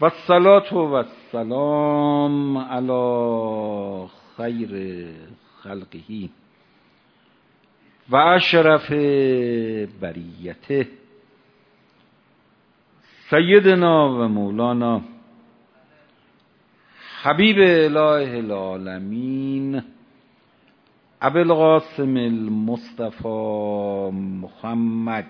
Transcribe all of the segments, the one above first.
و الصلاة و السلام علی خیر خلقه و اشرف بریته. سیدنا و مولانا حبیب اله العالمین ابو القاسم المصطفى محمد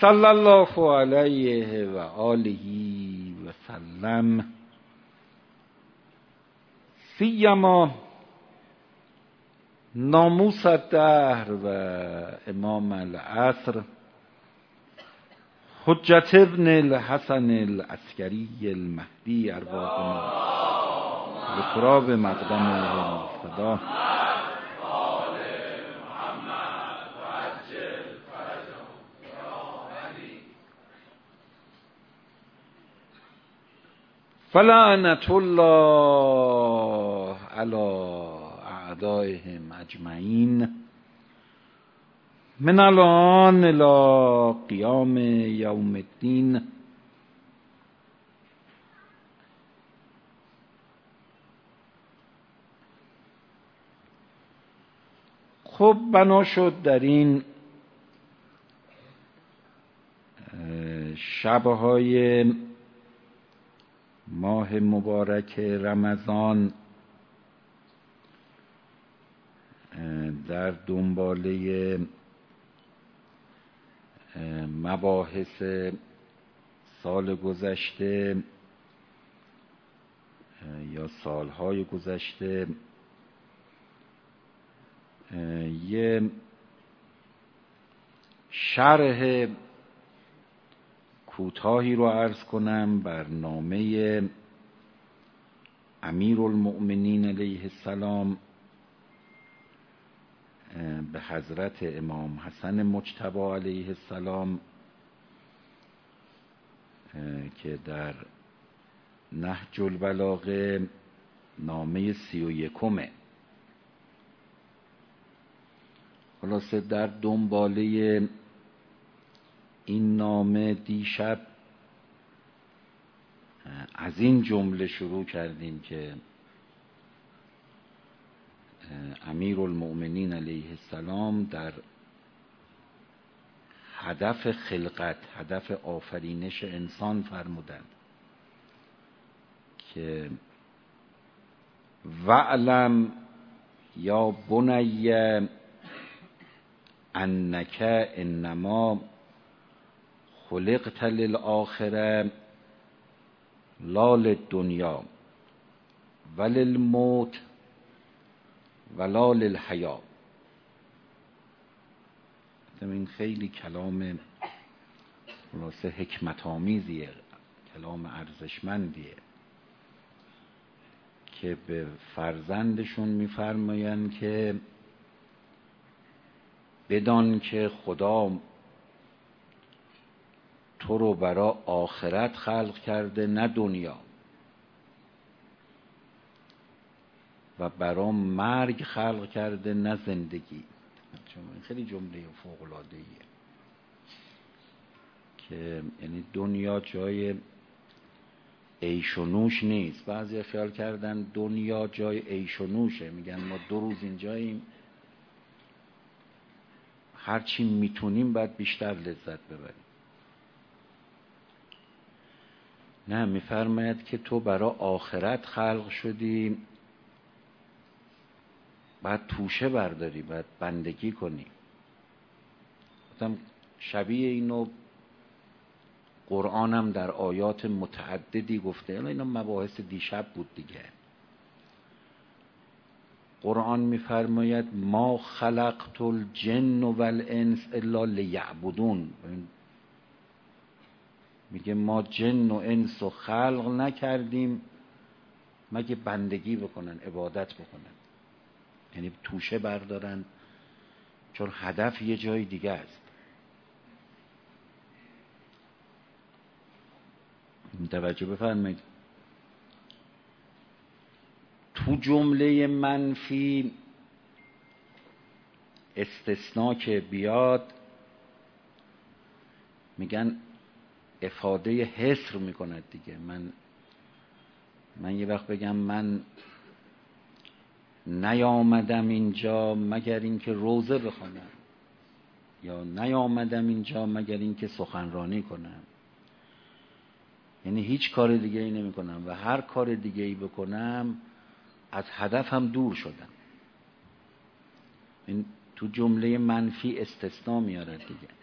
صلی الله علیه و آله و سلم. سیما ناموس الدهر و امام العصر. حجت ابن الحسن العسکری المهدی ارواحنا به تراب مقدم المفتدا فلعنت الله علی اعدائهم اجمعین. من الان الى قیام یوم الدین. خب بنا شد در این شبهای ماه مبارک رمضان. در دنباله مباحث سال گذشته یا سالهای گذشته یه شرح کوتاهی رو عرض کنم بر نامه امیر المؤمنین علیه السلام به حضرت امام حسن مجتبا علیه السلام که در نهج البلاغه نامه سی و یکمه. خلاصه در دنباله این نامه دیشب از این جمله شروع کردیم که امیر المؤمنین علیه السلام در هدف خلقت هدف آفرینش انسان فرمودند که وعلم یا بنی انک انما خلقت للآخره لا للدنیا وللموت ولا للحیا. این خیلی کلام خلاصه حکمت آمیزیه کلام ارزشمندیه که به فرزندشون میفرمایند که بدان که خدا تو رو برا آخرت خلق کرده نه دنیا. و برا مرگ خلق کرده نه زندگی. خیلی جمله فوق العاده که یعنی دنیا جای عیش و نوش نیست. بعضی خیال کردن دنیا جای عیش و نوشه. میگن ما دو روز اینجاییم. هرچی می‌تونیم باید بیشتر لذت ببریم. نه میفرماید که تو برا آخرت خلق شدی باید توشه برداری باید بندگی کنی. شبیه اینو قرآنم در آیات متعددی گفته. اینا مباحث دیشب بود دیگه. قرآن میفرماید ما خلقت الجن والانس الا لیعبدون. میگه ما جن و انس و خلق نکردیم مگه بندگی بکنن عبادت بکنن. یعنی توشه بردارن چون هدف یه جای دیگه است. توجه بفرمایید. جمله منفی استثناء که بیاد میگن افاده حسر می‌کند دیگه. من من یه وقت بگم من نیامدم اینجا مگر اینکه روزه بخوانم یا نیامدم اینجا مگر اینکه سخنرانی کنم. یعنی هیچ کار دیگه ای نمی کنم و هر کار دیگه ای بکنم از هدفم دور شدم. این تو جمله منفی استثناء میاره دیگه.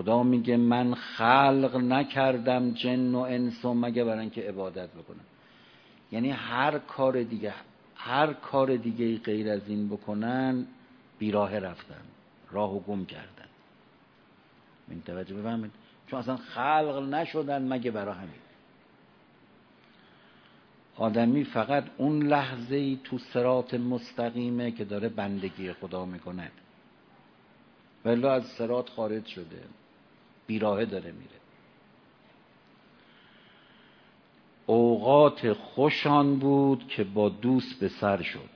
خدا میگه من خلق نکردم جن و انس مگه برای اینکه عبادت بکنم. یعنی هر کار دیگه هر کار دیگه غیر از این بکنن بیراه رفتن راه و گم کردن. این توجه بفهمید چون اصلا خلق نشدن مگه برای همین. آدمی فقط اون لحظه ای تو سرات مستقیمه که داره بندگی خدا می‌کند. ولی از سرات خارج شده. بیراهه داره میره. اوقات خوشان بود که با دوست به سر شد.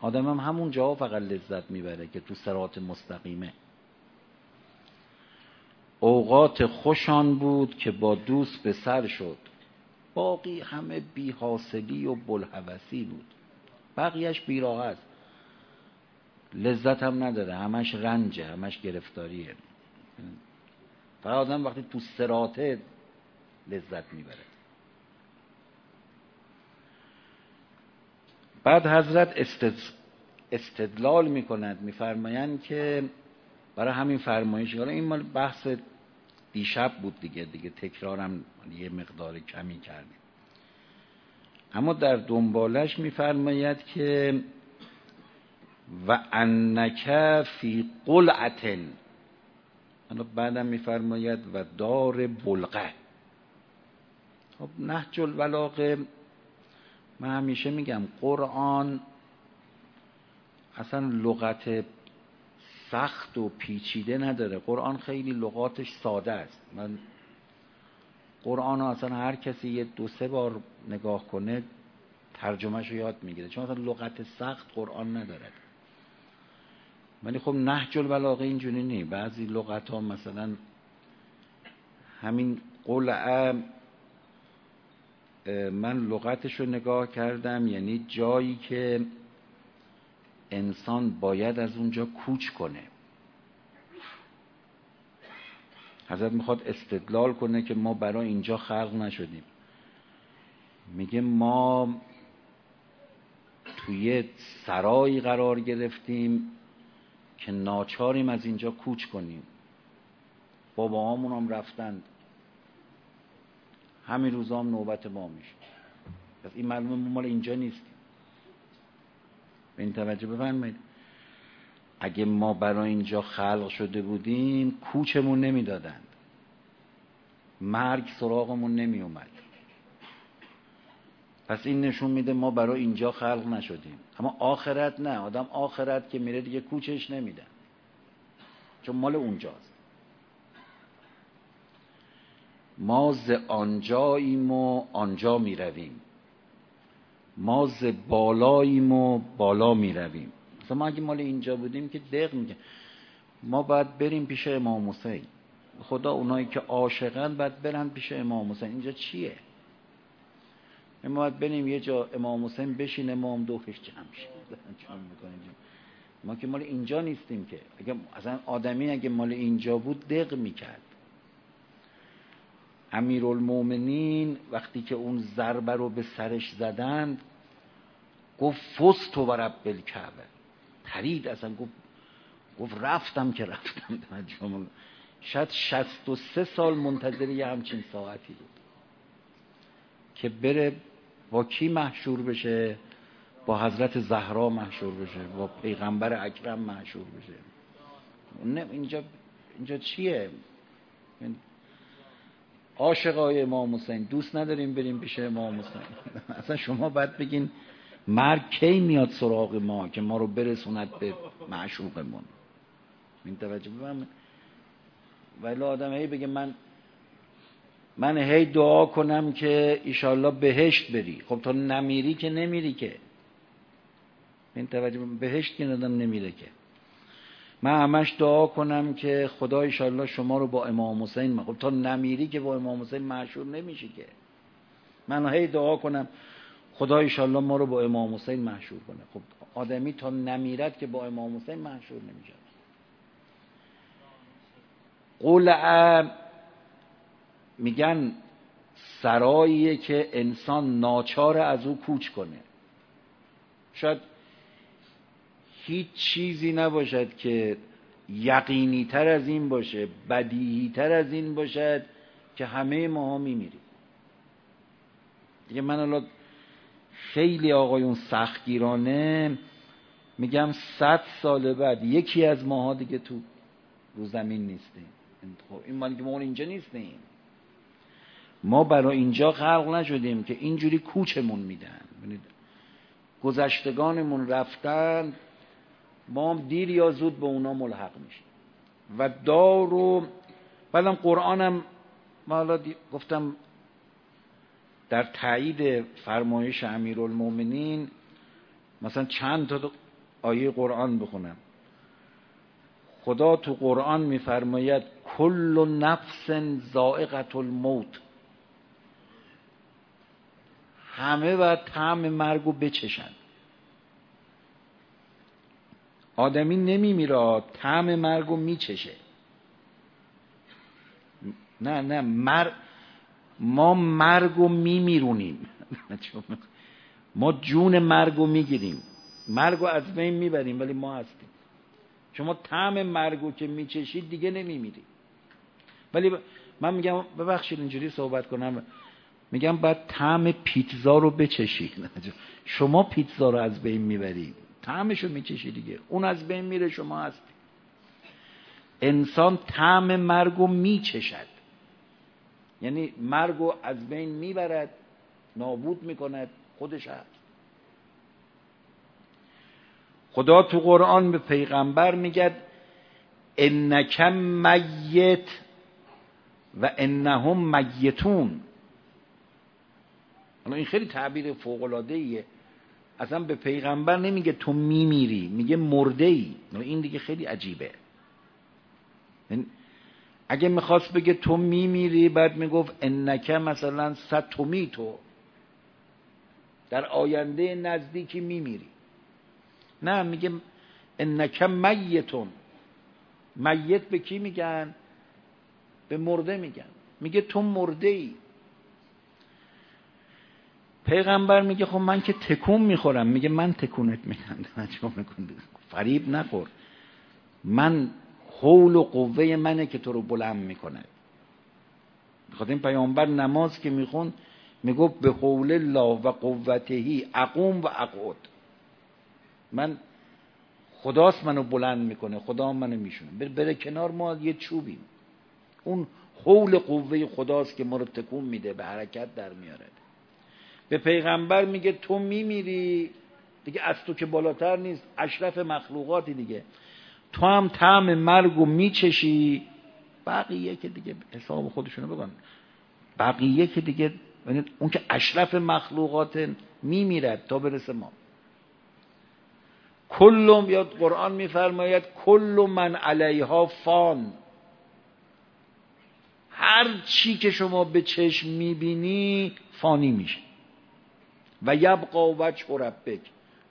آدم هم همون جا فقط لذت می‌بره که تو سرات مستقیمه. اوقات خوشان بود که با دوست به سر شد. باقی همه بی حاصلی و بلحوثی بود. بقیهش بیراه است. لذت هم نداره. همش رنجه همش گرفتاریه. فقط آدم وقتی تو سراته لذت می‌بره. بعد حضرت استدلال می‌کند میفرمایند که برای همین فرمایش حالا این مال بحث دیشب بود دیگه دیگه تکرارم یه مقدار کمی کردیم. اما در دنبالش میفرماید که و انک فی قلعتن حالا بعدم میفرماید و دار بلغه. خب نهج البلاغه من همیشه میگم قرآن اصلا لغت سخت و پیچیده نداره. قرآن خیلی لغاتش ساده است. من قرآن اصلا هر کسی یه دو سه بار نگاه کنه ترجمهش رو یاد می‌گیره. چون اصلا لغت سخت قرآن نداره. ولی خب نهج البلاغه اینجوری نیست بعضی لغت ها مثلا همین قلعه من لغتش رو نگاه کردم یعنی جایی که انسان باید از اونجا کوچ کنه. حضرت می‌خواد استدلال کنه که ما برای اینجا خلق نشدیم. میگه ما توی سرایی قرار گرفتیم. که ناچاریم از اینجا کوچ کنیم. بابا هم رفتند همین روزا هم نوبت ما میشه. پس این معلومه ما مال اینجا نیستیم. به این توجه بفرمایید. اگه ما برای اینجا خلق شده بودیم کوچمون نمی‌دادند. مرگ سراغمون نمی اومد پس این نشون میده ما برای اینجا خلق نشدیم. اما آخرت نه. آدم آخرت که میره دیگه کوچش نمیدن چون مال اونجاست. ما ز آنجاییم و آنجا می‌رویم. ما ز بالاییم و بالا می‌رویم. مثلا ما اگه مال اینجا بودیم که دق میگه ما باید بریم پیش امام حسین. خدا اونایی که عاشقن باید برن پیش امام حسین. اینجا چیه؟ ما باید بریم یه جا امام حسین بشین امام دوهش جمع ما که مال اینجا نیستیم که. اگه اصلا آدمی اگه مال اینجا بود دق می‌کرد. امیرالمومنین وقتی که اون ضربه رو به سرش زدند گفت فست و رب بالکعبه. پرید اصلا گفت گفت رفتم که رفتم. شاید شست و سه سال منتظر یه همچین ساعتی بود. که بره با کی محشور بشه؟ با حضرت زهرا محشور بشه با پیغمبر اکرم محشور بشه. نه اینجا اینجا چیه؟ عاشقای امام حسین دوست نداریم بریم پیش امام حسین. اصلا شما باید بگین مرگ کی میاد سراغ ما که ما رو برسوند به معشوقمون؟ این توجه بفرمایید ولی آدم هی بگه من من هی دعا کنم که ایشالله بهشت بری. خب تو نمیری که نمیری که. این توجه بهشت که ندم نمیره که. من همش دعا کنم که خدا ایشالله شما رو با امام حسین خب تا نمیری که با امام حسین معشور نمیشی که. من هی دعا کنم خدا ایشالله ما رو با امام حسین محشور کنه. خب آدمی تا نمیرد که با امام حسین محشور نمیشه. قلعه میگن سراییه که انسان ناچار از او کوچ کنه. شاید هیچ چیزی نباشد که یقینی تر از این باشه بدیهی تر از این باشد که همه ماها میمیریم. دیگه من الان خیلی آقایون سختگیرانه میگم صد سال بعد یکی از ماها دیگه تو رو زمین نیستیم. خب این مالی که ما اینجا نیستیم. ما برای اینجا خلق نشدیم که اینجوری کوچمون میدن. گذشتگانمون رفتن ما هم دیر یا زود به اونا ملحق میشیم. و دار و بعدم قرآنم ما حالا گفتم در تایید فرمایش امیرالمومنین مثلا چند تا آیه قرآن بخونم. خدا تو قرآن میفرماید کل نفس زائقت الموت. همه و طعم مرگ رو بچشن. آدمی نمیمیره طعم مرگ رو میچشه. نه نه مر... ما مرگ رو میمیرونیم. ما جون مرگ رو می‌گیریم. مرگ رو از بین می‌بریم ولی ما هستیم. شما طعم مرگ رو که میچشید دیگه نمیمیرید. ولی من میگم ببخشید اینجوری صحبت کنم. میگم باید طعم پیتزا رو بچشید. شما پیتزا رو از بین می‌برید. طعمشو میچشی دیگه. اون از بین میره شما هستی انسان طعم مرگو میچشد. یعنی مرگو از بین می‌برد نابود می‌کند خودش هست. خدا تو قرآن به پیغمبر میگد انک میت و انهم میتون. حالا این خیلی تعبیر فوق العاده ایه اصلا به پیغمبر نمیگه تو میمیری میگه مرده ای این دیگه خیلی عجیبه. یعنی اگه می‌خواست بگه تو میمیری بعد می‌گفت انکه مثلا ستومی تو در آینده نزدیکی میمیری. نه میگه انکه میتون. میت به کی میگن؟ به مرده میگن. میگه تو مرده ای پیغمبر میگه خب من که تکون می‌خورم. میگه من تکونت میدم. فریب نخور. من حول و قوه منه که تو رو بلند می‌کنه. بخاطر این پیامبر نماز که میخون می‌گفت به حول الله و قوتهی اقوم و اقعد. من خداست منو بلند می‌کنه. خدا منو میشونه. بره کنار ما یه چوبیم. اون حول قوه خداست که ما رو تکون میده به حرکت در میاره. به پیغمبر میگه تو میمیری؟ دیگه از تو که بالاتر نیست اشرف مخلوقاتی دیگه. تو هم طعم مرگو میچشی؟ بقیه که دیگه حساب خودشونو بگن. بقیه که دیگه یعنی اون که اشرف مخلوقات میمیرد تا برسه ما. کلم یا قرآن میفرماید کل من علیها فان. هر چی که شما به چشم می‌بینی فانی میشه. و یبقا وجه ربک.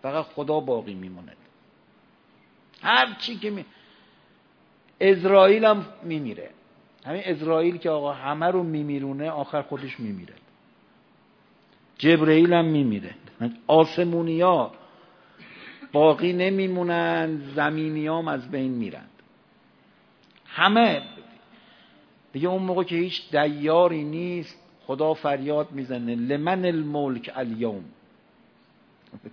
فقط خدا باقی میموند هر چی که می اسرائیل هم میمیره. همین اسرائیل که آقا همه رو میمیرونه آخر خودش میمیره. جبرئیل هم میمیره. آسمونیا باقی نمیمونن زمینیام از بین میرند همه. دیگه اون موقع که هیچ دیاری نیست خدا فریاد می‌زنه. لمن الملک الیوم.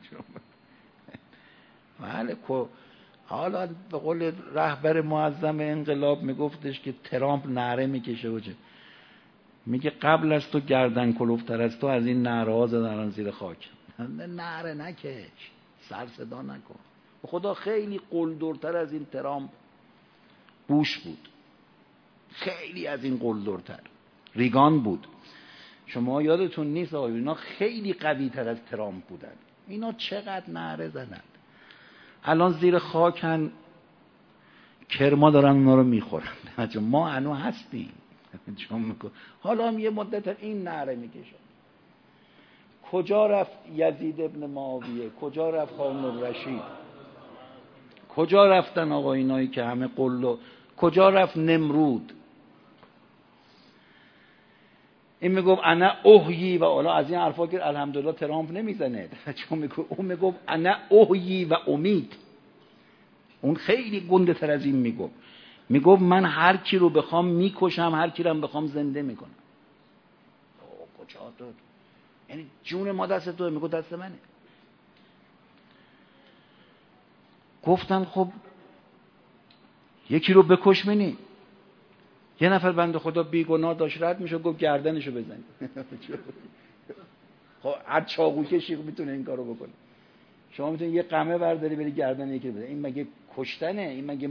بله حالا به قول رهبر معظم انقلاب میگفتش که ترامپ نعره می‌کشه و میگه قبل از تو گردن کلوفتر از تو از این نعره ها زدن زیر خاک. نعره نکش. سر صدا نکن. خدا خیلی قلدرتر از این ترامپ بوش بود. خیلی از این قلدرتر. ریگان بود. شما یادتون نیست آقای اینا خیلی قوی تر از ترامپ بودن. اینا چقدر نعره زدن. الان زیر خاکن کرما دارن اونا رو می‌خورن. ما هنو هستیم. حالا هم یه مدت این نعره می‌کشن کجا رفت یزید ابن معاویه؟ کجا رفت خانم رشید کجا رفتن آقا اینایی که همه قلو کجا رفت نمرود؟ این می‌گفت انا اوهی و حالا از این حرفا که الحمدلله ترامپ نمی‌زنه. چون می‌گفت اون می‌گفت انا اوهی و امید. اون خیلی گنده تر از این می‌گفت. می‌گفت من هر کی رو بخوام می‌کشم هر کی رو بخوام زنده می‌کنم. کجا داد؟ یعنی جون ما دست تو میگو دست منه. گفتن خب یکی رو بکش منی. یه نفر بند خدا بیگناه داشت رد میشه گفت گردنشو بزنی. خب هر چاقو کشی می‌تونه این کارو بکنه. شما می‌تونید یه قمه برداری بری گردن یکی بزنی. این مگه کشتنه؟ این مگه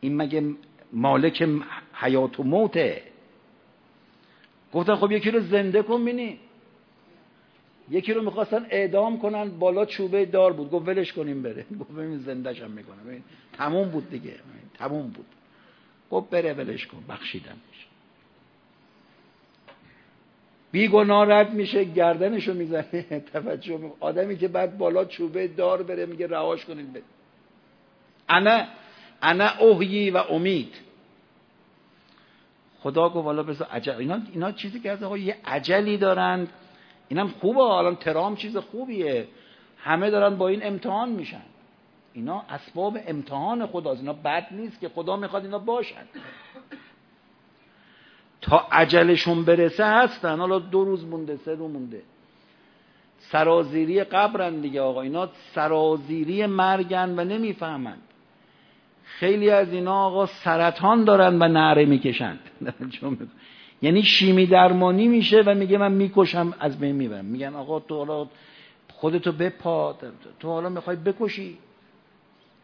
این مگه مالک حیات و موته؟ گفتن خب یکی رو زنده کن بینی. یکی رو می‌خواستن اعدام کنن بالا چوبه دار بود. گفت ولش کنیم بره. گفت ببین زندهش هم می‌کنم تموم بود دیگه. تموم بود. گفت بره ولش کن بخشیدم بیگناه رد میشه گردنشو می‌زنه. توجه آدمی که بعد بالا چوبه دار بره میگه رهاش کنین بره انا انا اوهی و امید. خدا گفت والا بس عجل اینا اینا چیزی که از آقا یه عجلی دارند اینم خوبه الان ترام چیز خوبیه. همه دارن با این امتحان میشن. اینا اسباب امتحان خداست اینا بد نیست که خدا می‌خواد اینا باشن. تا عجلشون برسه هستن. حالا دو روز مونده سه روز مونده. سرازیری قبرن دیگه آقا. اینا سرازیری مرگن و نمی‌فهمند. خیلی از اینا آقا سرطان دارن و نعره می‌کشند یعنی شیمی درمانی میشه و میگه من می‌کشم از بین می‌برم. میگن آقا تو حالا خودتو بپا تو حالا می‌خوای بکشی.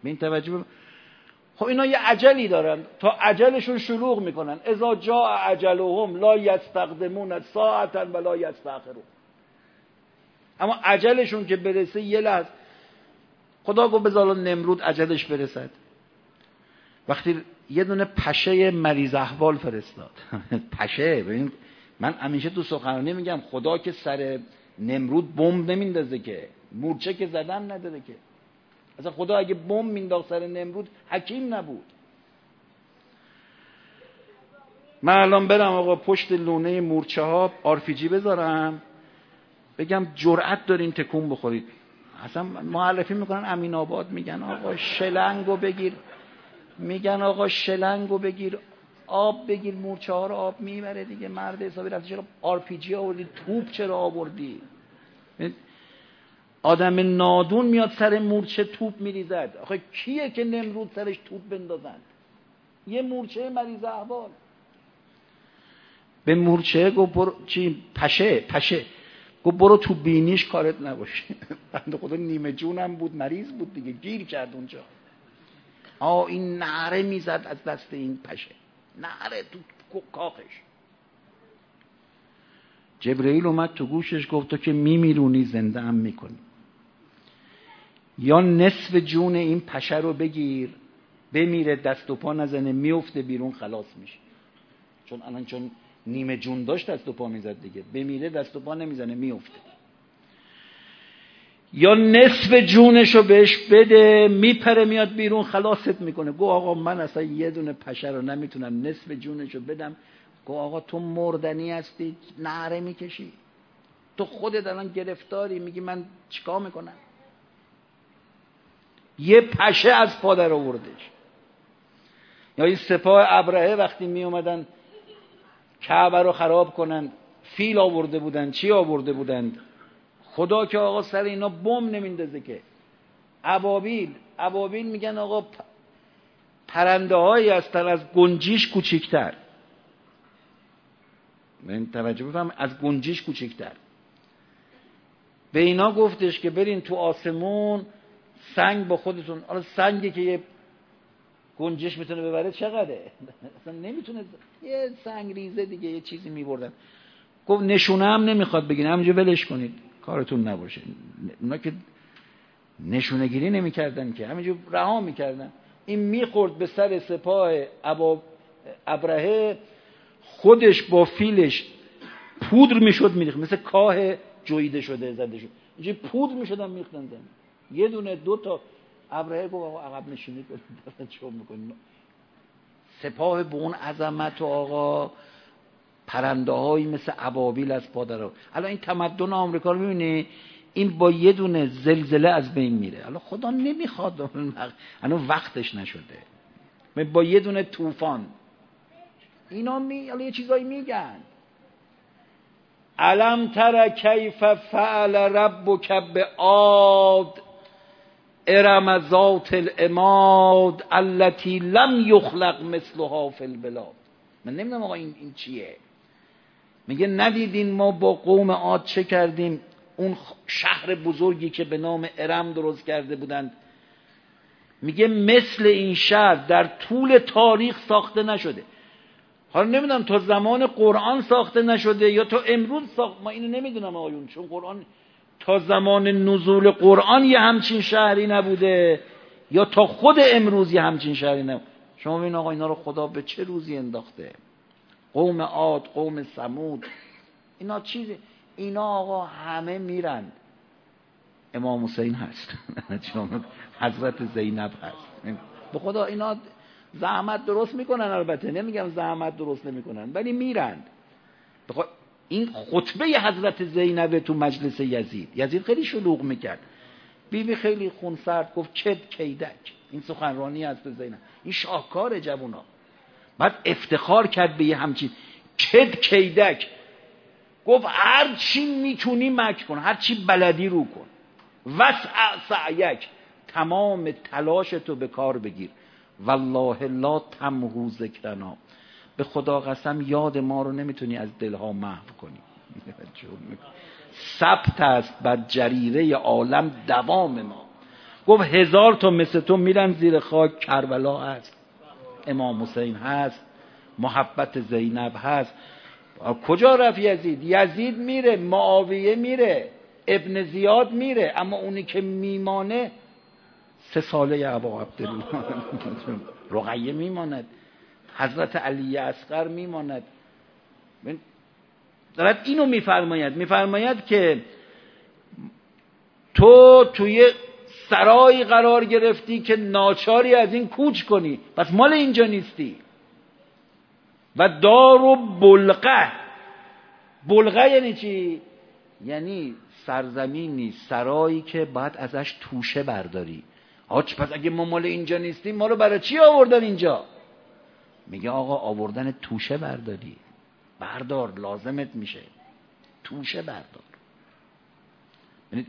به این توجه خب اینا یه عجلی دارن. تا عجلشون شلوغ می‌کنن. اذا جا عجلهم لا یستقدمون ساعتا ولا یستاخرون اما عجلشون که برسه یه لحظه. خدا گفت بذار نمرود عجلش برسد. وقتی یه دونه پشه مریض احوال فرستاد. پشه. ببین من همیشه تو سخنرانی میگم خدا که سر نمرود بمب نمیندازه که. مورچه که زدن نداره که. اصلا خدا اگه بمب مینداخت سر نمرود حکیم نبود. من الان برم آقا پشت لونه مورچه ها آرفیجی بذارم. بگم جرأت دارین تکون بخورید. اصلا معرفی می‌کنن امین آباد میگن آقا شلنگو بگیر. میگن آقا شلنگو بگیر. آب بگیر مورچه ها رو آب می‌بره دیگه مرد حسابی رفتی چرا آر پی جی آوردی توپ چرا آوردی؟ آدم نادون میاد سر مورچه توپ میریزد. آخه کیه که نمرود سرش توپ بندازند یه مورچه مریض احوال. به مورچه گو برو چی؟ پشه پشه. گو برو تو بینیش کارت نباشه. بنده خدا نیمه جونم بود مریض بود دیگه. گیر کرد اونجا. آ این نعره می‌زد از دست این پشه. نعره تو کاخش. جبرئیل اومد تو گوشش گفت تو که میمیرونی زنده هم می‌کنی. یا نصف جون این پشه رو بگیر. بمیره دست و پا نزنه میفته بیرون خلاص میشه. چون الان چون نیمه جون داشت دست و پا می‌زد دیگه. بمیره دست و پا نمی‌زنه میفته. یا نصف جونش رو بهش بده میپره میاد بیرون خلاصت می‌کنه. گو آقا من اصلا یه دونه پشه رو نمی‌تونم نصف جونش رو بدم. گو آقا تو مردنی هستی نعره می‌کشی. تو خودت الان گرفتاری میگی من چیکار می‌کنم؟ یه پشه از پادر آوردش. یا این سپاه ابرهه وقتی می اومدن کعبه رو خراب کنن فیل آورده بودن چی آورده بودند؟ خدا که آقا سر اینا بم نمیندازه که. ابابیل ابابیل میگن آقا پرنده هایی هستن از گنجیش کوچیکتر. من توجه بفهم از گنجیش کوچیکتر. به اینا گفتش که برین تو آسمون سنگ با خودتون. حالا سنگی که یه گنجش می‌تونه ببره چقدره؟ اصلا نمی‌تونه. یه سنگریزه دیگه یه چیزی میبردن. گفت نشونه هم نمی‌خواد بگین همینجا ولش کنید. کارتون نباشه. اونا که نشونه گیری نمی‌کردن که. همینجا رها می‌کردن. این می‌خورد به سر سپاه ابرهه. خودش با فیلش پودر می‌شد میریخت. مثل کاه جویده شده زده شد اینجا پودر می‌شدن میختن یه دونه دو تا ابرهه گفت آقا عقب نشینی کنید چون می‌کنید؟ سپاه به اون عظمت و آقا پرنده هایی مثل عبابیل از پادر الان این تمدن آمریکا رو می‌بینی؟ این با یه دونه زلزله از بین میره. الان خدا نمی‌خواد الان وقتش نشده. با یه دونه طوفان. اینا می الان یه چیزایی میگن. علم تر کیف فعل ربک عاد ارم ذات الاماد التي لم یخلق مثلها فی البلاد. من نمی‌دونم آقا این, این چیه. میگه ندیدین ما با قوم عاد چه کردیم؟ اون شهر بزرگی که به نام ارم درست کرده بودند. میگه مثل این شهر در طول تاریخ ساخته نشده. حالا نمی‌دونم تا زمان قرآن ساخته نشده یا تا امروز ساخت ما اینو نمی‌دونم آیون چون قرآن تا زمان نزول قرآن یه همچین شهری نبوده یا تا خود امروز یه همچین شهری نبوده. شما ببین آقا اینا رو خدا به چه روزی انداخته؟ قوم عاد قوم سمود اینا چیزی؟ اینا آقا همه میرن. امام حسین هست. حضرت زینب هست. به خدا اینا زحمت درست می‌کنن البته. نمیگم زحمت درست نمی‌کنن ولی میرند این خطبه حضرت زینب تو مجلس یزید. یزید خیلی شلوغ می‌کرد. بیبی بی خیلی خونسرد گفت کد کیدک. این سخنرانی از زینب. این شاهکار جوونا. بعد افتخار کرد به یه همچین کد کیدک. گفت هر چی می‌تونی مک کن هر چی بلدی رو کن. وسع سعیک. تمام تلاش تو به کار بگیر. والله لا تمهو ذکرنا. به خدا قسم یاد ما رو نمی‌تونی از دلها محو کنی. ثبت است بر جریره عالم دوام ما. گفت هزار تا مثل تو میرن زیر خاک. کربلا هست. امام حسین هست. محبت زینب هست. کجا رفت یزید؟ یزید میره معاویه میره ابن زیاد میره. اما اونی که میمانه سه ساله ابا عبدالله رقیه میماند. حضرت علی اصغر میماند. دارد اینو میفرماید. میفرماید که تو توی سرایی قرار گرفتی که ناچاری از این کوچ کنی. پس مال اینجا نیستی. و دار و بلقه. بلقه یعنی چی؟ یعنی سرزمینی سرایی که باید ازش توشه برداری. آچ پس اگه ما مال اینجا نیستیم ما رو برای چی آوردن اینجا؟ میگه آقا آوردن توشه برداری. بردار لازمت میشه. توشه بردار. یعنی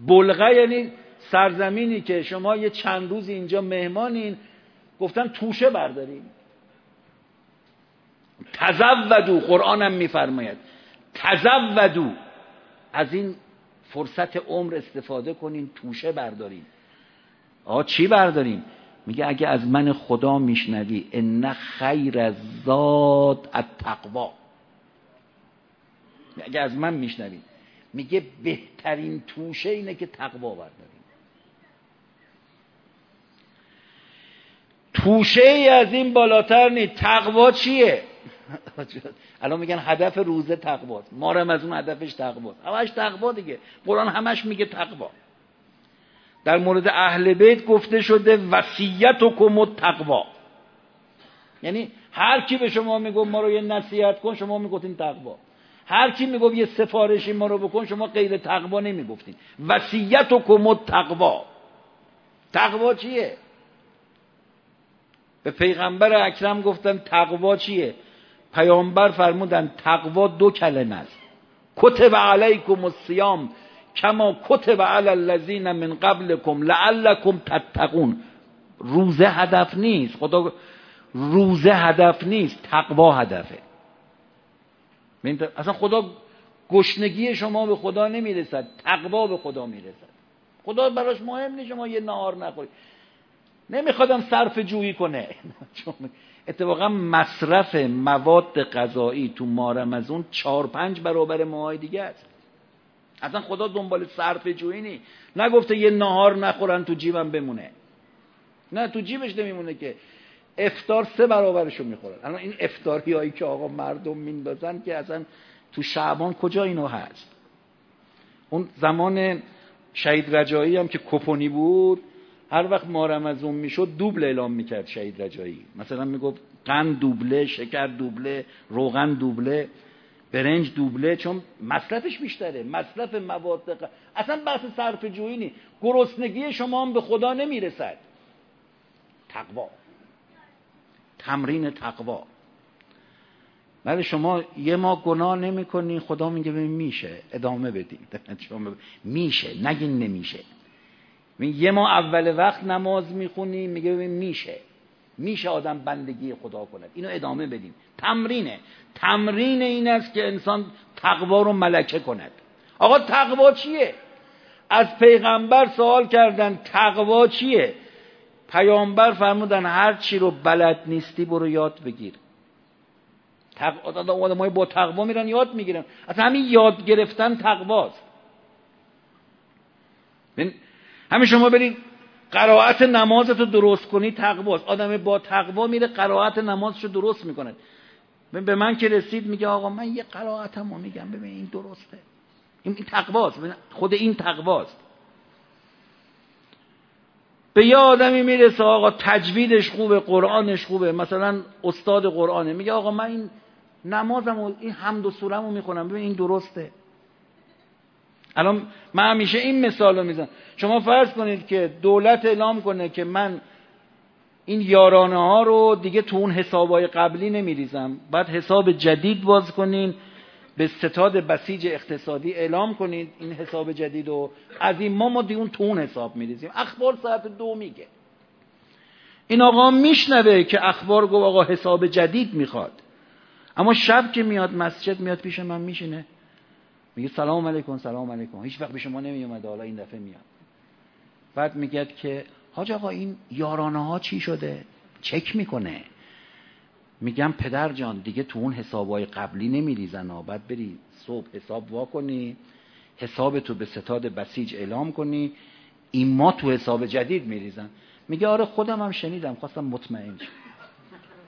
بلغه یعنی سرزمینی که شما یه چند روز اینجا مهمانین گفتن توشه بردارین تزودو قرآنم میفرماید. تزودو. از این فرصت عمر استفاده کنین توشه بردارین. آقا چی برداریم میگه اگه از من خدا میشنوی ان خیر زاد التقوا اگه از من میشنوی. میگه بهترین توشه اینه که تقوا برداریم توشه ای از این بالاتر نیست. تقوا چیه؟ الان میگن هدف روزه تقواست. ما هم از اون هدفش تقواست. همش تقوا دیگه. قرآن همش میگه تقوا. در مورد اهل بیت گفته شده وصیت و کم تقوا یعنی هر کی به شما می‌گفت ما رو یه نصیحت کن شما می‌گفتین تقوا. هر کی می‌گفت یه سفارشی ما رو بکن شما غیر تقوا نمی‌گفتین. وصیت و کم تقوا تقوا چیه؟ به پیغمبر اکرم گفتن تقوا چیه؟ پیامبر فرمودن تقوا دو کلمه است. کتب علیکم الصیام. کما کتب علی الذین من قبلکم لعلکم تتقون. روزه هدف نیست. خدا روزه هدف نیست. تقوا هدفه. اصلا خدا گشنگی شما به خدا نمی‌رسد. تقوا به خدا می‌رسد. خدا براش مهم نیست شما یه نهار نخورید نمیخوادم صرف جویی کنه. اتفاقا مصرف مواد غذایی تو ماه از اون چهار پنج برابر ماهای دیگه است. اصلا خدا دنبال صرف جویی نی. نگفته یه نهار نخورن تو جیبم بمونه. نه تو جیبش نمیمونه که. افتار سه برابرشو می‌خورن. الان این افتاری هایی که آقا مردم میندازن که اصلا تو شعبان کجا اینو هست؟ اون زمان شهید رجایی هم که کپونی بود هر وقت مارم از اون می‌شد دوبل اعلام می‌کرد شهید رجایی. مثلا می‌گفت قند دوبله شکر دوبله روغن دوبله. برنج دوبله چون مصرفش بیشتره. مصرف مواد اصلا بحث صرف جویی نی. گرسنگی شما هم به خدا نمی‌رسد. تقوا. تمرین تقوا. ولی شما یه ما گناه نمی خدا میگه ببین میشه. ادامه بدین میشه. نگین نمیشه. یه ما اول وقت نماز می‌خونی میگه ببین میشه. میشه آدم بندگی خدا کند. اینو ادامه بدیم. تمرینه. تمرین این است که انسان تقوا رو ملکه کند. آقا تقوا چیه؟ از پیغمبر سوال کردن تقوا چیه؟ پیامبر فرمودن هر چی رو بلد نیستی برو یاد بگیر. آدم با تقوا میرن یاد می‌گیرن. اصلا همین یاد گرفتن تقواست. همین شما برید قرائت نمازتو درست کنی تقواست. آدم با تقوا میره قرائت نمازشو درست می‌کنه. به من که رسید میگه آقا من یه قرائتم رو میگم. ببین این درسته. این تقواست. خود این تقواست. به یه آدمی می‌رسه آقا تجویدش خوبه قرآنش خوبه. مثلا استاد قرآنه. میگه آقا من این نمازم و این حمد و سورم رو می‌خونم. ببین این درسته. الان من همیشه این مثال رو می‌زنم. شما فرض کنید که دولت اعلام کنه که من این یارانه ها رو دیگه تو اون حسابای قبلی نمیریزم. بعد حساب جدید باز کنین به ستاد بسیج اقتصادی اعلام کنید این حساب جدید رو. از این ما ما دیون تو اون حساب میریزیم. اخبار ساعت دو میگه. این آقا میشنوه که اخبار گفت آقا حساب جدید می‌خواد. اما شب که میاد مسجد میاد پیش من میشینه. میگه سلام علیکم سلام علیکم. هیچ وقت به شما نمیومده حالا این دفعه میاد. بعد میگه که حاج آقا این یارانه ها چی شده؟ چک می‌کنه. میگم پدر جان دیگه تو اون حسابای قبلی نمیریزن ها. بعد بری صبح حساب وا کنی حساب تو به ستاد بسیج اعلام کنی این ما تو حساب جدید میریزن. میگه آره خودم هم شنیدم خواستم مطمئن شم.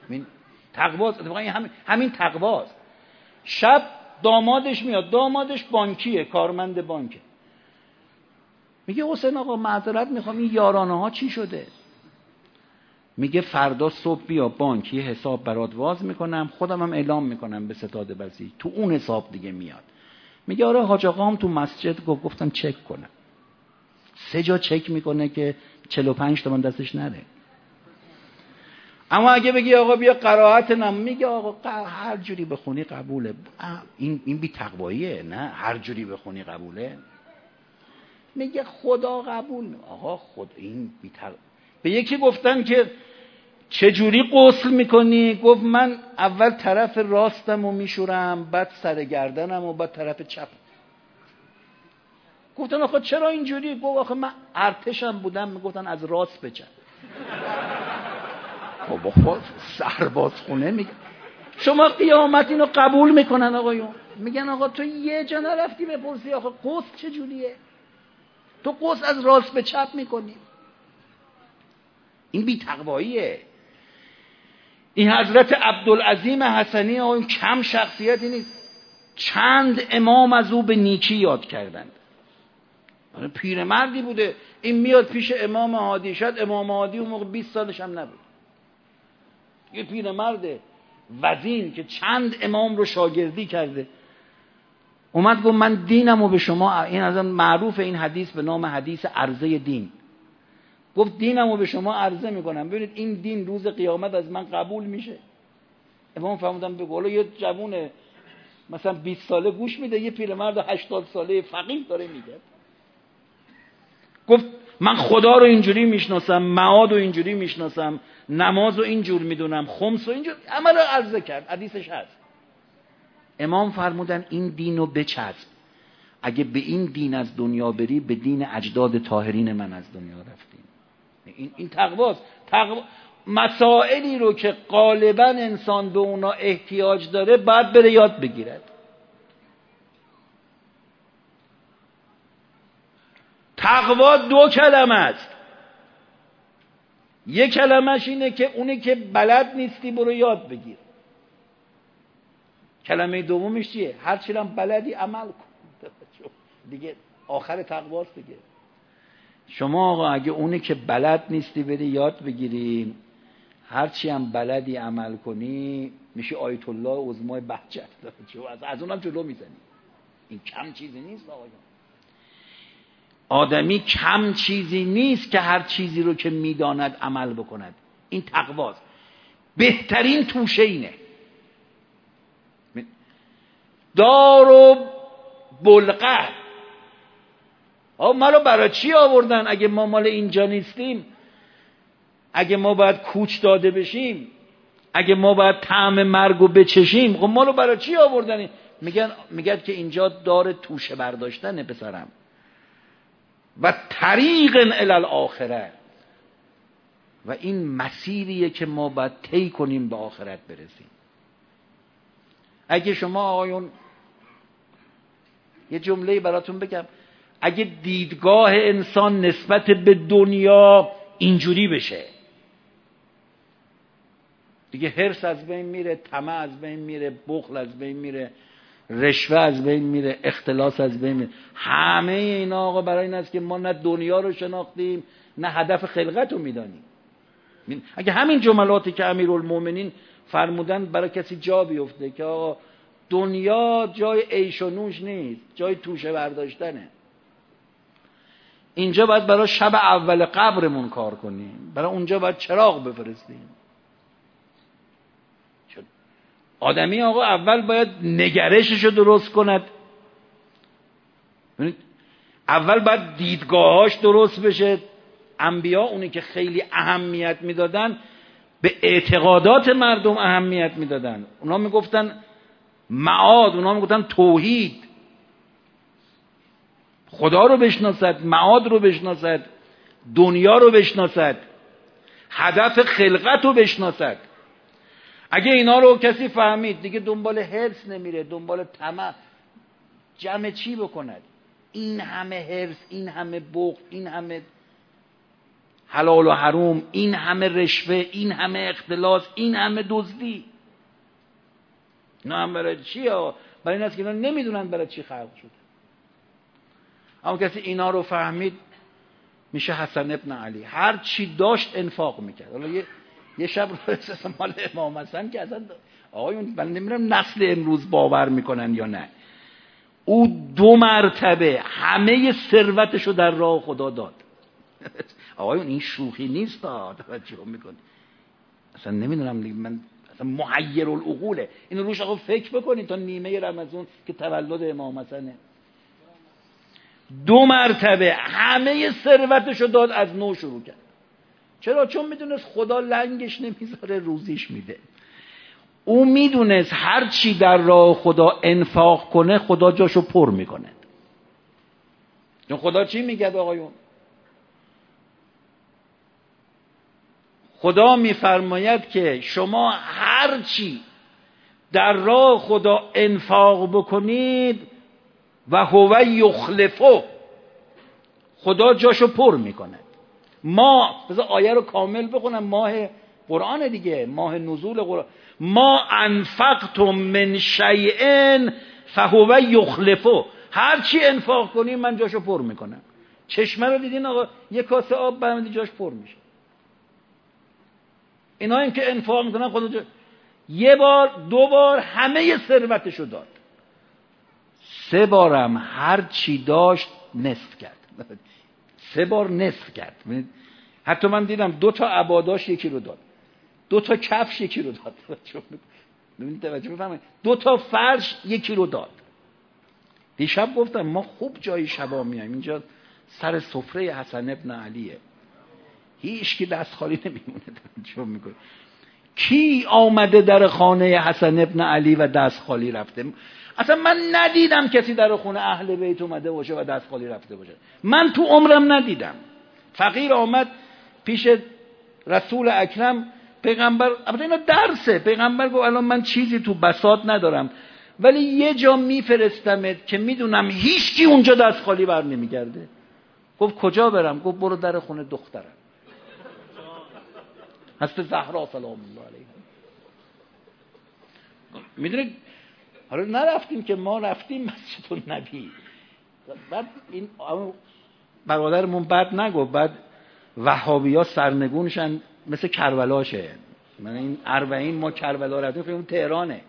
این تقواست. همین همین تقواست. شب دامادش میاد. دامادش بانکیه کارمند بانکه. میگه حسین آقا معذرت می‌خوام این یارانه ها چی شده؟ میگه فردا صبح بیا بانک یه حساب برات واز می‌کنم خودم هم اعلام می‌کنم به ستاد بزی تو اون حساب دیگه میاد. میگه آره حاج هم تو مسجد گفت گفتم چک کنم. سه جا چک می‌کنه که 45 تومن دستش نره. اما اگه بگی آقا بیا قرائت نم میگه آقا هر جوری بخونی قبوله. این این بی تقواییه نه؟ هر جوری بخونی قبوله. میگه خدا قبول. آقا خود این بی به یکی گفتن که چجوری قسل می‌کنی؟ گفت من اول طرف راستم و میشورم بعد سر گردنم و بعد طرف چپ. گفتن آخه چرا اینجوری؟ گفت آخه من ارتشم بودم می‌گفتن از راست بچن بابا خود سرباز خونه میگه. شما قیامت اینو قبول می‌کنن آقایون. میگن آقا تو یه جا نرفتی بپرسی آخه قصد چجوریه؟ تو قصد از راست به چپ می‌کنی. این بی تقواییه این حضرت عبدالعظیم حسنی اون کم شخصیتی نیست. چند امام از او به نیکی یاد کردند. پیرمردی بوده. این میاد پیش امام عادی شد امام عادی اون موقع 20 سالش هم نبود. یه پیرمرد وزین که چند امام رو شاگردی کرده. اومد گفت من دینم و به شما این از معروف این حدیث به نام حدیث عرضه دین. گفت دینم رو به شما عرضه می‌کنم. ببینید این دین روز قیامت از من قبول میشه. امام فرمودن به قول یه جوون مثلا 20 ساله گوش میده یه پیرمرد 80 ساله فقیر داره میگه. گفت من خدا رو اینجوری می‌شناسم معاد رو اینجوری می‌شناسم نماز رو اینجور می‌دونم خمس رو اینجور عمل رو عرضه کرد حدیثش هست. امام فرمودن این دین رو بچسب. اگه به این دین از دنیا بری به دین اجداد تاهرین من از دنیا رفتیم. این, این تقواست. تقوا مسائلی رو که غالبا انسان به اونا احتیاج داره باید بره یاد بگیرد. تقوا دو کلمه است یک کلمهش اینه که اونی که بلد نیستی برو یاد بگیر. کلمه دومش چیه؟ هر چی بلدی عمل کن. دیگه آخر تقواست دیگه. شما آقا اگه اونی که بلد نیستی بری یاد بگیری هرچی هم بلدی عمل کنی میشه آیت الله عظمای بهجت از اونم جلو می‌زنی. این کم چیزی نیست آقایان آدمی کم چیزی نیست که هر چیزی رو که می‌داند عمل بکند. این تقواست. بهترین توشه اینه. دار و بلقه آه ما برای چی آوردن اگه ما مال اینجا نیستیم؟ اگه ما باید کوچ داده بشیم؟ اگه ما باید طعم مرگ و بچشیم؟ خب ما رو برای چی آوردن میگن میگن که اینجا دار توشه برداشتنه پسرم. و طریق الاخره و این مسیریه که ما باید طی کنیم به آخرت برسیم. اگه شما آقایون یه جمله براتون بگم. اگه دیدگاه انسان نسبت به دنیا اینجوری بشه دیگه حرس از بین میره طمع از بین میره بخل از بین میره رشوه از بین میره اختلاس از بین میره. همه اینا آقا برای این است که ما نه دنیا رو شناختیم نه هدف خلقت رو می‌دانیم. اگه همین جملاتی که امیرالمومنین فرمودن برای کسی جا بیفته که آقا دنیا جای عیش و نوش نیست جای توشه برداشتنه. اینجا باید برای شب اول قبرمون کار کنیم برای اونجا باید چراغ بفرستیم. آدمی آقا اول باید نگرشش رو درست کند. اول باید دیدگاهاش درست بشه. انبیا اونی که خیلی اهمیت می‌دادن به اعتقادات مردم اهمیت می‌دادن. اونا می‌گفتن معاد اونا می‌گفتن توحید. خدا رو بشناسد معاد رو بشناسد دنیا رو بشناسد هدف خلقت رو بشناسد. اگه اینا رو کسی فهمید دیگه دنبال حرس نمیره دنبال طمع. جمع چی بکند؟ این همه حرس این همه بغض این همه حلال و حروم این همه رشوه این همه اختلاس این همه دزدی. اینا هم برای چی ها؟ برای این است که اینا نمی‌دونن برای چی خلق شده. اما کسی اینا رو فهمید میشه حسن ابن علی. هر چی داشت انفاق می‌کرد. حالا یه یه شب رو مال امام حسن که اصلا آقایون من نمی‌دونم نسل امروز باور می‌کنن یا نه. او دو مرتبه همه ثروتش رو در راه خدا داد. آقایون این شوخی نیست توجه میکن اصلا نمی‌دونم من اصلا محیر العقوله اینو روش آقا فکر بکنید تا نیمه رمضان که تولد امام حسنه. دو مرتبه همه ثروتش رو داد از نو شروع کرد. چرا؟ چون می‌دونست خدا لنگش نمی‌ذاره روزیش میده. او می‌دونست هر چی در راه خدا انفاق کنه خدا جاشو پر می‌کنه. چون خدا چی میگه آقایون؟ خدا میفرماید که شما هر چی در راه خدا انفاق بکنید و هو یخلفه خدا جاشو پر می‌کنه. ما بذار آیه رو کامل بخونم ماه قرآن دیگه ماه نزول قرآن. ما انفقتم من شیئن فهو یخلفه هر چی انفاق کنیم من جاشو پر می‌کنم. چشمه رو دیدین آقا؟ یه کاسه آب برمیدی جاش پر میشه. اینا این که انفاق می‌کنن خدا جا... یه بار دو بار همه ثروتشو داد. سه بارم هر چی داشت نصف کرد. سه بار نصف کرد. حتی من دیدم دو تا عباداش یکی رو داد. دو تا کفش یکی رو داد. توجه دو تا فرش یکی رو داد. دیشب گفتم ما خوب جایی شبا میایم. اینجا سر سفره حسن ابن علیه. هیچ کی دست خالی نمیمونه. چون می‌کنه کی آمده در خانه حسن ابن علی و دست خالی رفته؟ اصلا من ندیدم کسی در خونه اهل بیت اومده باشه و دست خالی رفته باشه. من تو عمرم ندیدم. فقیر آمد پیش رسول اکرم پیغمبر البته اینا درسه. پیغمبر گفت الان من چیزی تو بساط ندارم. ولی یه جا میفرستمت که می‌دونم هیچکی اونجا دست خالی بر نمیگرده. گفت کجا برم؟ گفت برو در خونه دخترم. هست زهرا سلام الله علیها می‌دونی؟ حالا نرفتیم که ما رفتیم مسجد نبی بعد این برادرمون بعد نگو بعد وحابی ها سرنگونشن مثل کربلاشه. من این اربعین ما کربلا رفتیم اون تهرانه.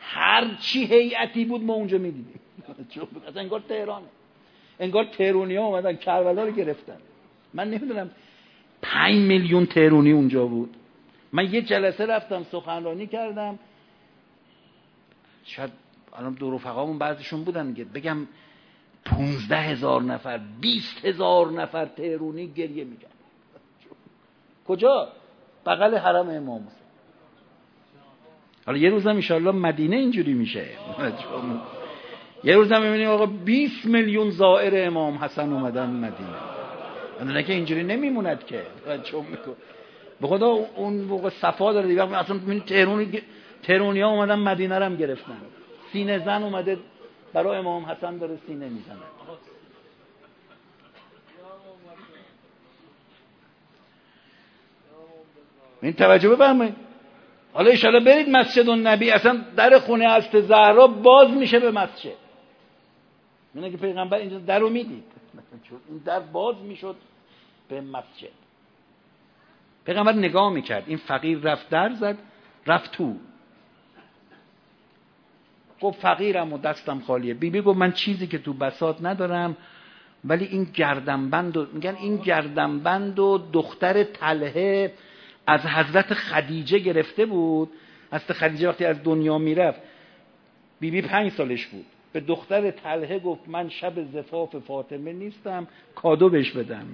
هر چی هیئتی بود ما اونجا می‌دیدیم. اصلا انگار تهرانه. انگار تهرونی ها اومدن کربلا رو گرفتن. من نمی‌دونم پنج میلیون تهرونی اونجا بود. من یه جلسه رفتم سخنرانی کردم. شاید الان دو رفقامون بعضشون بودن بگم پونزده هزار نفر بیست هزار نفر تهرونی گریه میگن کجا؟ بغل حرم امام حالا یه روزم انشاءالله مدینه اینجوری میشه. یه روزم می‌بینیم آقا 20 میلیون زائر امام حسن اومدن مدینه. نه که اینجوری نمیموند که. به خدا اون موقع صفا داره دیگه. اصلا تهرونی تهرونی ها اومدن مدینه رو هم گرفتن. سینه زن اومده برای امام حسن داره سینه می‌زنه. این توجه بفرمایید. حالا ایشالا برید مسجد و نبی اصلا در خونه هست زهرا باز میشه به مسجد. اینه که پیغمبر اینجا در رو می‌دید این در باز می‌شد به مسجد. پیغمبر نگاه می‌کرد. این فقیر رفت در زد رفت تو. گفت فقیرم و دستم خالیه. بیبی بی گفت من چیزی که تو بسات ندارم ولی این گردنبند و میگن این گردنبند و دختر تله از حضرت خدیجه گرفته بود. حضرت خدیجه وقتی از دنیا می‌رفت بیبی پنج سالش بود. به دختر تله گفت من شب زفاف فاطمه نیستم کادو بهش بدم.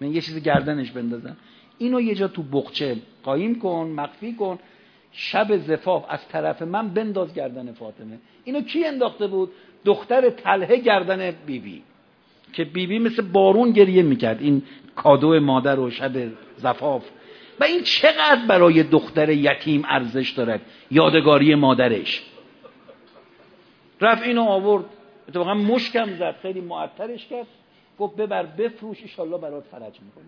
من یه چیزی گردنش بندازم. اینو یه جا تو بخچه قایم کن مخفی کن. شب زفاف از طرف من بنداز گردن فاطمه. اینو کی انداخته بود؟ دختر تله گردن بیبی. بی. که بیبی بی مثل بارون گریه می‌کرد. این کادو مادر و شب زفاف. و این چقدر برای دختر یتیم ارزش دارد؟ یادگاری مادرش. رفت اینو آورد. اتفاقا مشکم زد. خیلی معطرش کرد. گفت ببر بفروش ایشالله برات فرج می‌کنه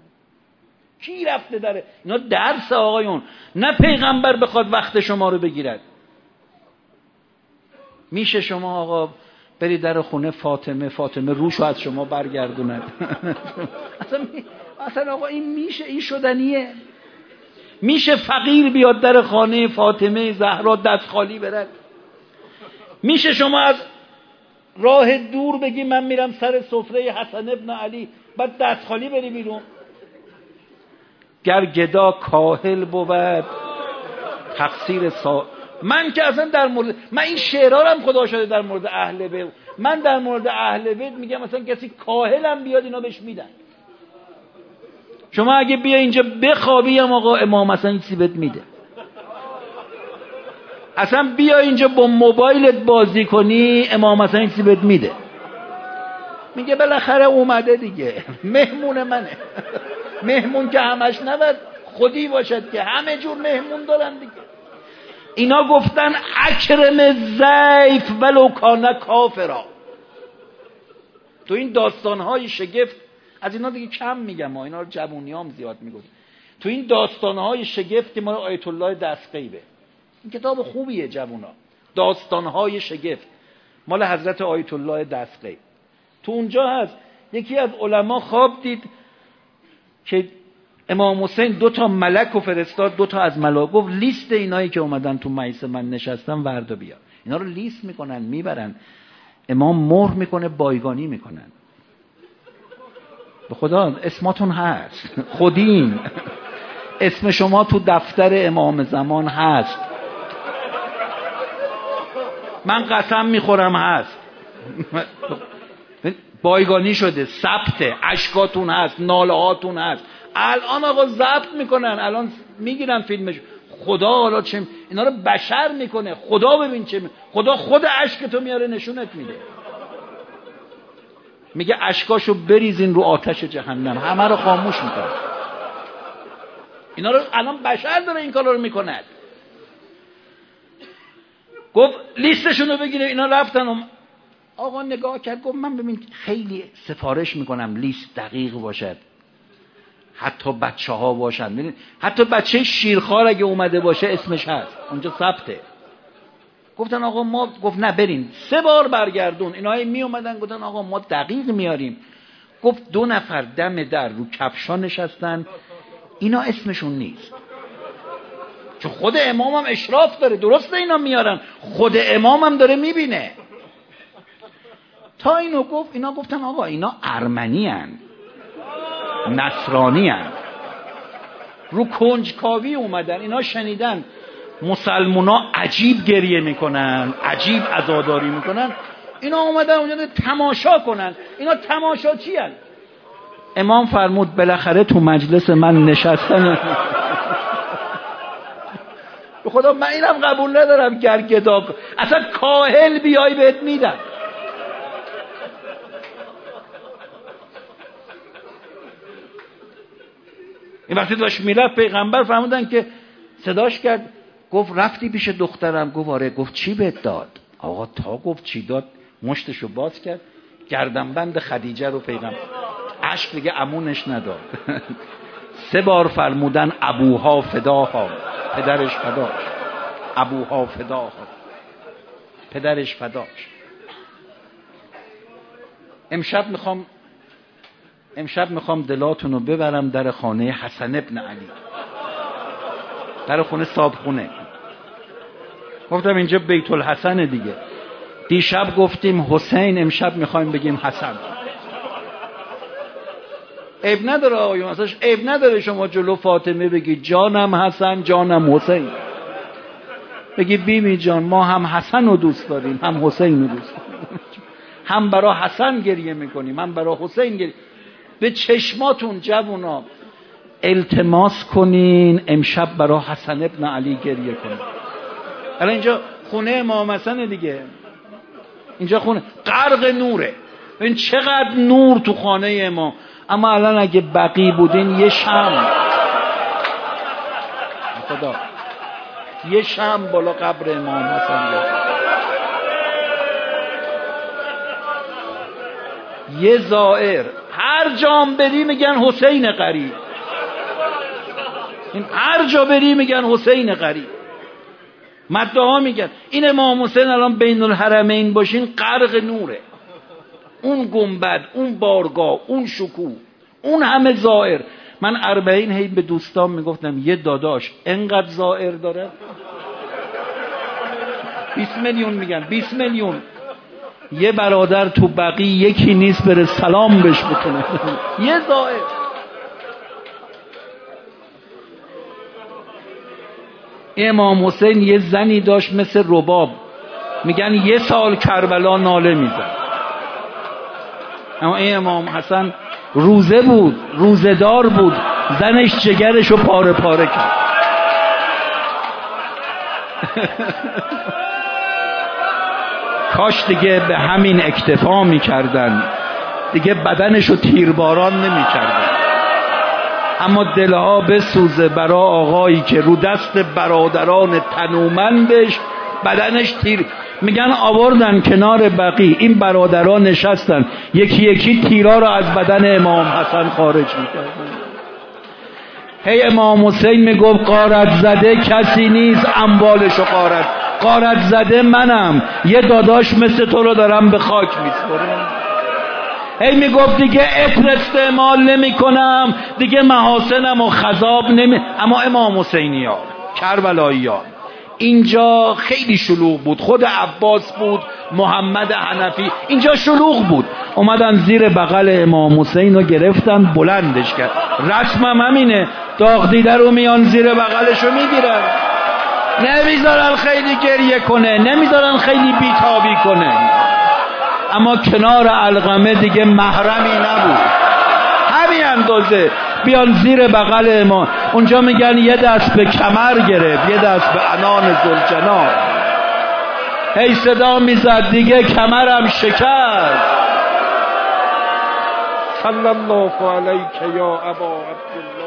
کی رفته داره اینا درس آقایون. نه پیغمبر بخواد وقت شما رو بگیرد. میشه شما آقا بری در خونه فاطمه فاطمه روش از شما برگردوند اصلا, اصلا آقا این میشه این شدنیه. میشه فقیر بیاد در خانه فاطمه زهرا دست خالی برد میشه شما از راه دور بگی من میرم سر سفره حسن ابن علی بعد دست خالی بری بیرون. گر گدا کاهل بود تقصیر سا من که اصلا در مورد من این شعرها هم خدا شده در مورد اهل بیت. من در مورد اهل بیت میگم مثلا کسی کاهلم بیاد اینا بهش میدن. شما اگه بیا اینجا بخوابی هم آقا امام حسن چیزی بهت میده. اصلا بیا اینجا با موبایلت بازی کنی امام حسن چیزی بهت میده. میگه بالاخره اومده دیگه. مهمون منه. مهمون که همش نباید خودی باشد که همه جور مهمون دارن دیگه. اینا گفتن اکرم زیف ولو کانه کافرا. تو این داستانهای شگفت از اینا دیگه کم میگم اینا رو جوونیام زیاد میگن تو این داستانهای شگفت ما آیت الله دستقیبه این کتاب خوبیه جوونا. داستانهای شگفت. مال حضرت آیت الله دستقیب تو اونجا هست. یکی از علما خواب دید که امام حسین دو تا ملک و فرستاد دو تا از ملائک گفت لیست اینایی که اومدن تو مجلس من نشستن وردا بیا. اینا رو لیست می‌کنن می‌برن. امام مهر می‌کنه بایگانی می‌کنن. به خدا اسماتون هست. خودین. اسم شما تو دفتر امام زمان هست. من قسم می‌خورم هست. بایگانی شده ثبت. اشکاتون هست ناله هاتون هست. الان آقا ضبط می‌کنن. الان می‌گیرن فیلمش. خدا حالا چه اینا رو بشر می‌کنه. خدا ببین چه خدا خود اشک تو میاره نشونت میده. میگه اشکاشو بریزین رو آتش جهنم. همه رو خاموش می‌کنه. اینا رو الان بشر داره این کار رو می‌کند گفت لیستشون رو بگیره. اینا رفتن آقا نگاه کرد. گفت من ببین خیلی سفارش می‌کنم لیست دقیق باشد. حتی بچه ها باشن حتی بچه شیرخوار اگه اومده باشه اسمش هست. اونجا ثبته. گفتن آقا ما گفت نه برین سه بار برگردون. اینا می اومدن گفتن آقا ما دقیق میاریم گفت دو نفر دم در رو کفشا نشستن. اینا اسمشون نیست. چون خود امام هم اشراف داره. درسته اینا میارن. خود امام هم داره می‌بینه. تا اینو گفت اینا گفتن آقا اینا ارمنی هن. نصرانی هن. رو کنجکاوی اومدن اینا شنیدن. مسلمونا عجیب گریه می‌کنن عجیب عزاداری می‌کنن. اینا اومدن اونجا تماشا کنن. اینا تماشا چی هن؟ امام فرمود بالاخره تو مجلس من نشستن. خدا من اینم قبول ندارم گرگدا اصلا کاهل بیای بهت میدن. این وقتی داشت می‌رفت پیغمبر فهمودن که صداش کرد گفت رفتی پیش دخترم. گفت آره. گفت چی بهت داد؟ آقا تا گفت چی داد؟ مشتشو باز کرد. گردنبند خدیجه رو پیغمبر. عشق دیگه امونش نداد. سه بار فرمودن ابوها فداها. پدرش فداش. ابوها فداها. پدرش فداش. امشب می‌خوام امشب می‌خوام دلاتون رو ببرم در خانه حسن ابن علی. در خونه صابخونه. گفتم اینجا بیت الحسن دیگه. دیشب گفتیم حسین امشب می‌خوایم بگیم حسن. عیب نداره آقایون اصلا عیب نداره شما جلو فاطمه بگید جانم حسن جانم حسین. بگی بیمی جان ما هم حسن رو دوست داریم هم حسین رو دوست داریم. هم برا حسن گریه می‌کنیم هم برا حسین گریه. به چشماتون جوونا. التماس کنین امشب برا حسن ابن علی گریه کنین. الان اینجا خونه امام حسن دیگه. اینجا خونه. غرق نوره. این چقدر نور تو خانه امام. اما الان اگه بقی بودین یه شم. خدا. یه شم بالا قبر امام حسن. یه زائر. هر جام بری میگن حسین قریب این هر جا بری میگن حسین قریب مده ها میگن این امام حسین الان بین الحرمین باشین غرق نوره. اون گنبد اون بارگاه اون شکوه اون همه زائر. من اربعین هی به دوستان می‌گفتم یه داداش انقدر زائر داره؟ 20 میلیون میگن 20 میلیون. یه برادر تو بقی یکی نیست بره سلام بهش بکنه. یه زائر امام حسین یه زنی داشت مثل رباب. میگن یه سال کربلا ناله میزن اما امام حسن روزه بود روزدار بود. زنش جگرش رو پاره پاره کرد. کاش دیگه به همین اکتفا می‌کردن. دیگه بدنش رو تیرباران نمی‌کردن. اما دلها بسوزه برا آقایی که رو دست برادران تنومندش بدنش تیر میگن آوردن کنار بقی. این برادران نشستن. یکی یکی تیرا رو از بدن امام حسن خارج می‌کردن. هی امام حسین می‌گفت قارت زده کسی نیست اموالشو قارت قارت زده منم. یه داداش مثل تو رو دارم به خاک میسپرم هی می‌گفت دیگه اطر استعمال نمی کنم دیگه محاسنم و خذاب نمی. اما امام حسینی ها کربلایی ها اینجا خیلی شلوغ بود. خود عباس بود محمد حنفی. اینجا شلوغ بود. اومدن زیر بغل امام حسین رو گرفتن بلندش کرد. رسمم همینه. داغ دیده رو میان زیر بغلش رو می‌گیرن. نمی‌ذارن خیلی گریه کنه نمی‌ذارن خیلی بیتابی کنه. اما کنار علقمه دیگه محرمی نبود. همین اندازه. بیان زیر بغل ما. اونجا میگن یه دست به کمر گرفت یه دست به انان زلجنان هی صدا می‌زد دیگه کمرم شکست. صلی الله علیک یا ابا عبدالله.